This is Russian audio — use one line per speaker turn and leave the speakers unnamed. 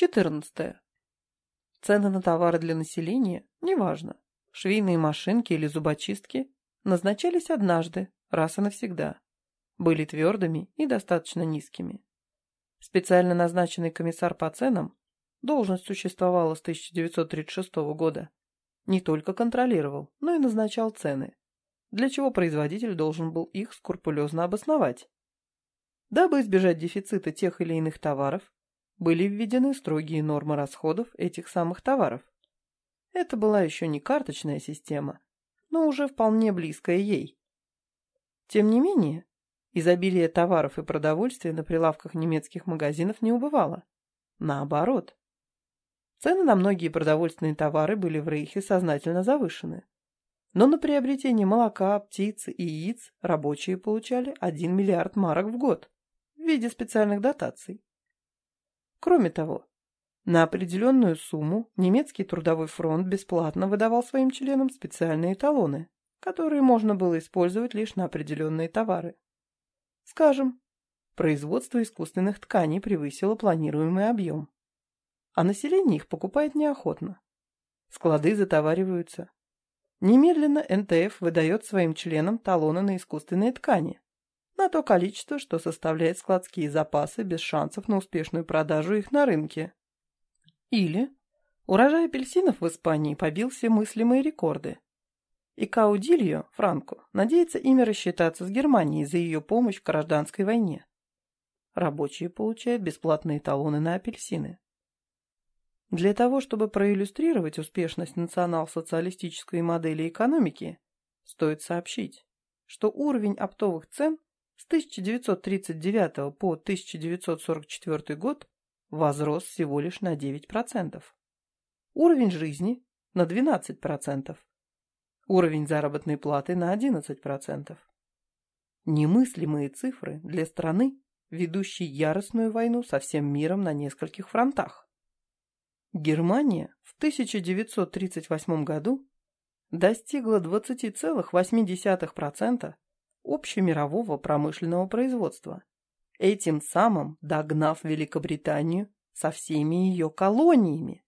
14. Цены на товары для населения, неважно, швейные машинки или зубочистки, назначались однажды, раз и навсегда, были твердыми и достаточно низкими. Специально назначенный комиссар по ценам, должность существовала с 1936 года, не только контролировал, но и назначал цены, для чего производитель должен был их скрупулезно обосновать. Дабы избежать дефицита тех или иных товаров, были введены строгие нормы расходов этих самых товаров. Это была еще не карточная система, но уже вполне близкая ей. Тем не менее, изобилие товаров и продовольствия на прилавках немецких магазинов не убывало. Наоборот. Цены на многие продовольственные товары были в Рейхе сознательно завышены. Но на приобретение молока, птиц и яиц рабочие получали 1 миллиард марок в год в виде специальных дотаций. Кроме того, на определенную сумму немецкий трудовой фронт бесплатно выдавал своим членам специальные талоны, которые можно было использовать лишь на определенные товары. Скажем, производство искусственных тканей превысило планируемый объем, а население их покупает неохотно. Склады затовариваются. Немедленно НТФ выдает своим членам талоны на искусственные ткани, на то количество, что составляет складские запасы без шансов на успешную продажу их на рынке. Или урожай апельсинов в Испании побил все мыслимые рекорды. И Каудильо, Франко, надеется ими рассчитаться с Германией за ее помощь в гражданской войне. Рабочие получают бесплатные талоны на апельсины. Для того, чтобы проиллюстрировать успешность национал-социалистической модели экономики, стоит сообщить, что уровень оптовых цен с 1939 по 1944 год возрос всего лишь на 9%. Уровень жизни на 12%. Уровень заработной платы на 11%. Немыслимые цифры для страны, ведущей яростную войну со всем миром на нескольких фронтах. Германия в 1938 году достигла 20,8% общемирового промышленного производства, этим самым догнав Великобританию со всеми ее колониями.